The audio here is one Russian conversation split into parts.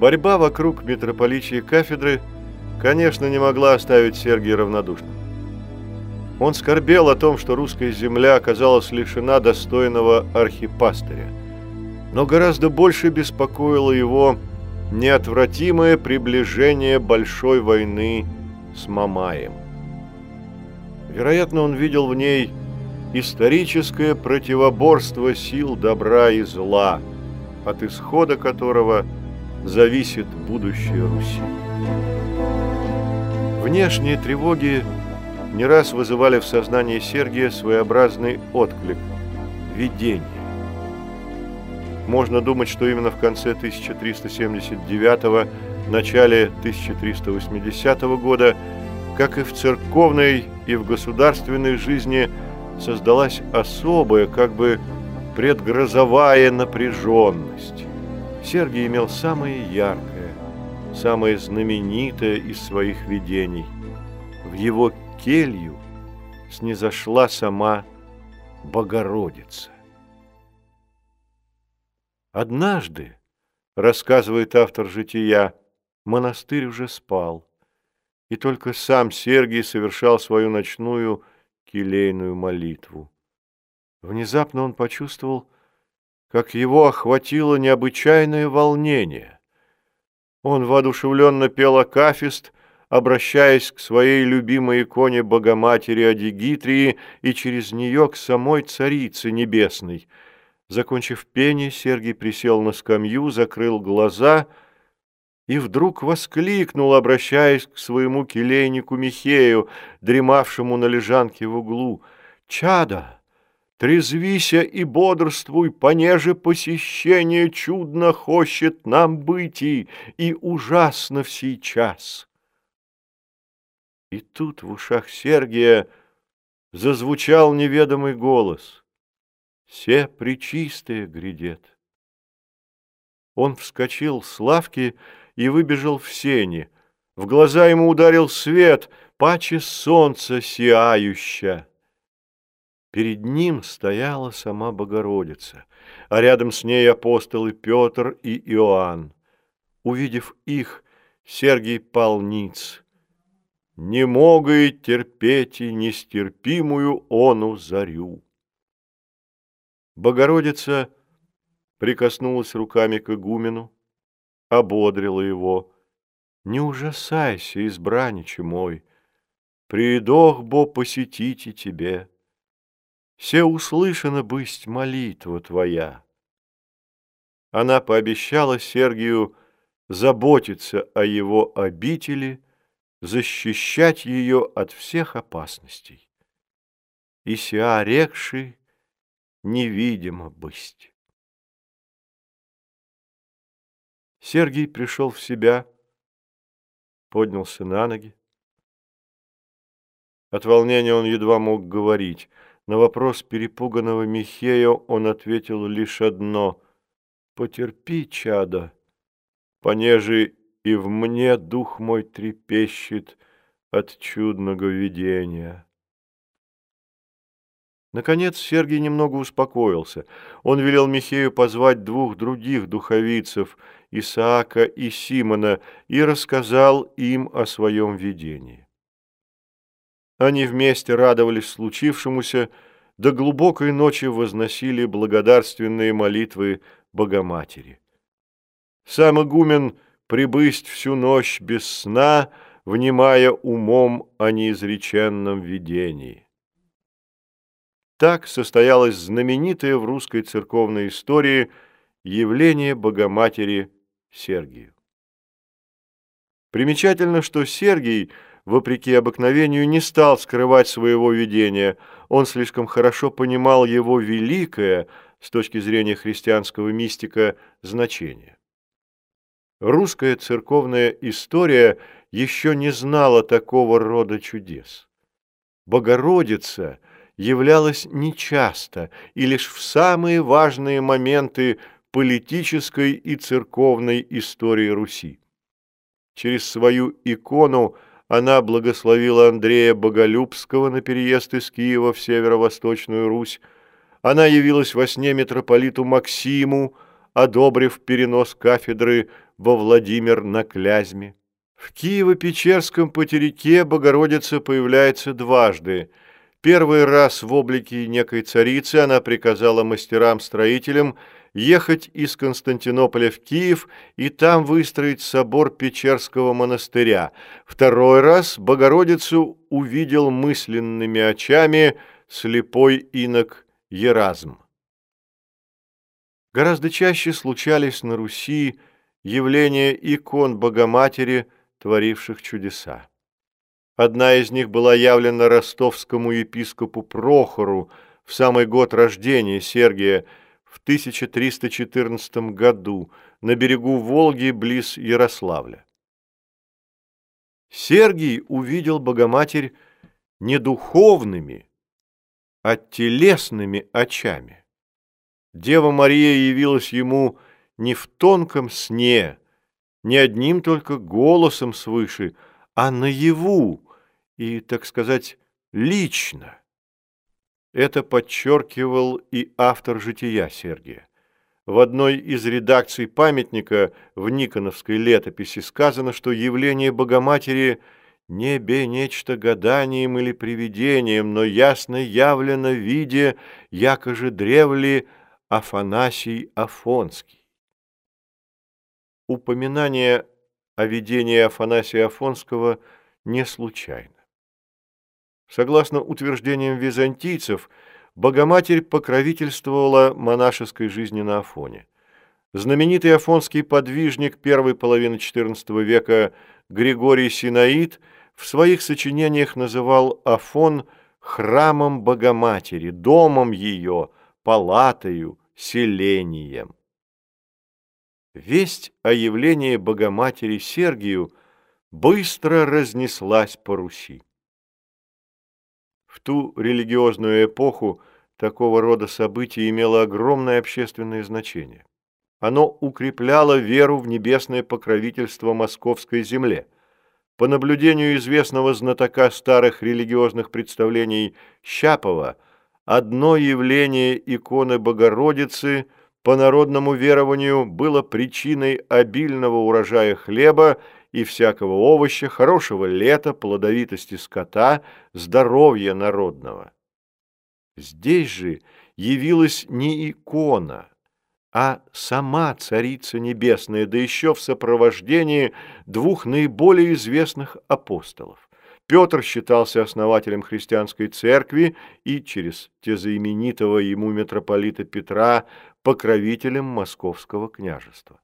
Борьба вокруг митрополичьей кафедры, конечно, не могла оставить Сергия равнодушным. Он скорбел о том, что русская земля оказалась лишена достойного архипастыря. Но гораздо больше беспокоило его неотвратимое приближение большой войны с Мамаем. Вероятно, он видел в ней историческое противоборство сил добра и зла, от исхода которого зависит будущее Руси. Внешние тревоги не раз вызывали в сознании Сергия своеобразный отклик – видение. Можно думать, что именно в конце 1379 начале 1380 года, как и в церковной и в государственной жизни, создалась особая, как бы предгрозовая напряженность. Сергий имел самое яркое, самое знаменитое из своих видений. В его келью снизошла сама Богородица. Однажды, рассказывает автор «Жития», монастырь уже спал, и только сам Сергий совершал свою ночную келейную молитву. Внезапно он почувствовал, как его охватило необычайное волнение. Он воодушевленно пел акафист, обращаясь к своей любимой иконе Богоматери Адигитрии и через нее к самой Царице Небесной. Закончив пение, Сергий присел на скамью, закрыл глаза и вдруг воскликнул, обращаясь к своему келейнику Михею, дремавшему на лежанке в углу. «Чада, трезвися и бодрствуй, понеже посещение чудно хочет нам быть и, ужасно в сейчас». И тут в ушах Сергия зазвучал неведомый голос. «Все причистые грядет». Он вскочил с лавки и выбежал в сени. В глаза ему ударил свет, паче солнца сияющая. Перед ним стояла сама Богородица, а рядом с ней апостолы Петр и Иоанн. Увидев их, Сергий пал ниц не могай терпеть и нестерпимую ону зарю. Богородица прикоснулась руками к игумену, ободрила его. «Не ужасайся, избранниче мой, придох бо посетите тебе. Все услышана бысть молитва твоя». Она пообещала Сергию заботиться о его обители – защищать ее от всех опасностей. И сия рекши невидимо быть. Сергий пришел в себя, поднялся на ноги. От волнения он едва мог говорить. На вопрос перепуганного Михея он ответил лишь одно — «Потерпи, чадо, понеже и в мне дух мой трепещет от чудного видения. Наконец Сергий немного успокоился. Он велел Михею позвать двух других духовицев, Исаака и Симона, и рассказал им о своем видении. Они вместе радовались случившемуся, до глубокой ночи возносили благодарственные молитвы Богоматери. Сам игумен – прибысть всю ночь без сна, внимая умом о неизреченном видении. Так состоялось знаменитое в русской церковной истории явление Богоматери Сергию. Примечательно, что Сергий, вопреки обыкновению, не стал скрывать своего видения. Он слишком хорошо понимал его великое, с точки зрения христианского мистика, значение. Русская церковная история еще не знала такого рода чудес. Богородица являлась нечасто и лишь в самые важные моменты политической и церковной истории Руси. Через свою икону она благословила Андрея Боголюбского на переезд из Киева в северо-восточную Русь, она явилась во сне митрополиту Максиму, одобрив перенос кафедры во Владимир на Клязьме. В Киево-Печерском потеряке Богородица появляется дважды. Первый раз в облике некой царицы она приказала мастерам-строителям ехать из Константинополя в Киев и там выстроить собор Печерского монастыря. Второй раз Богородицу увидел мысленными очами слепой инок Еразм. Гораздо чаще случались на Руси явления икон Богоматери, творивших чудеса. Одна из них была явлена ростовскому епископу Прохору в самый год рождения Сергия в 1314 году на берегу Волги близ Ярославля. Сергий увидел Богоматерь не духовными, а телесными очами. Дева Мария явилась ему не в тонком сне, не одним только голосом свыше, а наяву и, так сказать, лично. Это подчеркивал и автор «Жития» Сергия. В одной из редакций памятника в Никоновской летописи сказано, что явление Богоматери не бе нечто гаданием или привидением, но ясно явлено в виде, якоже древли Афанасий Афонский. Упоминание о видении Афанасия Афонского не случайно. Согласно утверждениям византийцев, Богоматерь покровительствовала монашеской жизни на Афоне. Знаменитый афонский подвижник первой половины XIV века Григорий Синаид в своих сочинениях называл Афон храмом Богоматери, домом ее, палатою, селением. Весть о явлении Богоматери Сергию быстро разнеслась по Руси. В ту религиозную эпоху такого рода событие имело огромное общественное значение. Оно укрепляло веру в небесное покровительство московской земле. По наблюдению известного знатока старых религиозных представлений Щапова, одно явление иконы Богородицы по народному верованию было причиной обильного урожая хлеба и всякого овоща, хорошего лета, плодовитости скота, здоровья народного. Здесь же явилась не икона, а сама Царица Небесная, да еще в сопровождении двух наиболее известных апостолов. Петр считался основателем христианской церкви и через тезаименитого ему митрополита Петра покровителем московского княжества.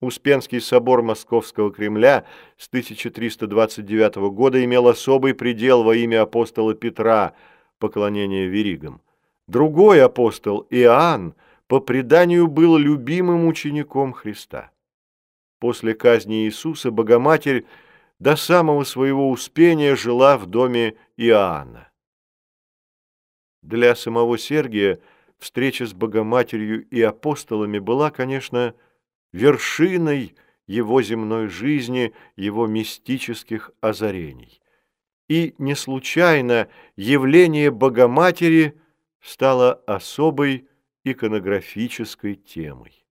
Успенский собор Московского Кремля с 1329 года имел особый предел во имя апостола Петра, поклонение веригам. Другой апостол, Иоанн, по преданию был любимым учеником Христа. После казни Иисуса Богоматерь до самого своего успения жила в доме Иоанна. Для самого Сергия встреча с Богоматерью и апостолами была, конечно, вершиной его земной жизни, его мистических озарений. И не случайно явление Богоматери стало особой иконографической темой.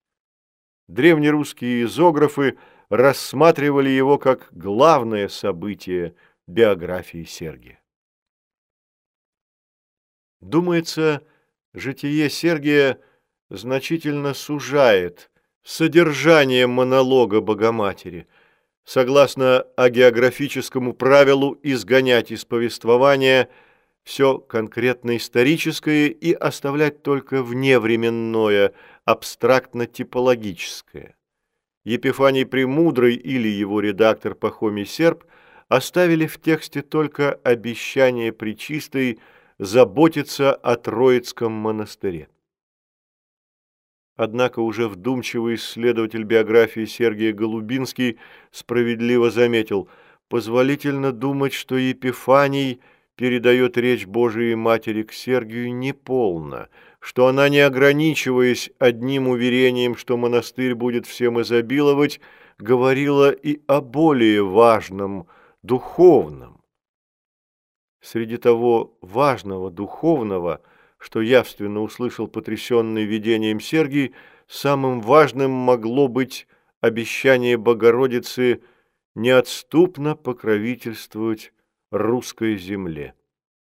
Древнерусские изографы рассматривали его как главное событие биографии Сергия. Думается, житие Сергия значительно сужает содержание монолога Богоматери, согласно агеографическому правилу изгонять из повествования все конкретно историческое и оставлять только вневременное, абстрактно-типологическое. Епифаний Премудрый или его редактор Пахомий Серб оставили в тексте только обещание Пречистой заботиться о Троицком монастыре. Однако уже вдумчивый исследователь биографии Сергия Голубинский справедливо заметил, позволительно думать, что Епифаний передает речь Божией Матери к Сергию неполно, что она, не ограничиваясь одним уверением, что монастырь будет всем изобиловать, говорила и о более важном, духовном. Среди того важного, духовного – что явственно услышал потрясенный видением Сергий, самым важным могло быть обещание Богородицы неотступно покровительствовать русской земле,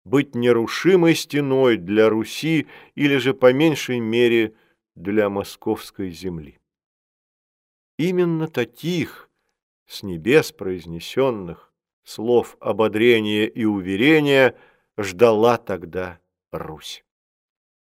быть нерушимой стеной для Руси или же по меньшей мере для московской земли. Именно таких, с небес произнесенных, слов ободрения и уверения ждала тогда Русь.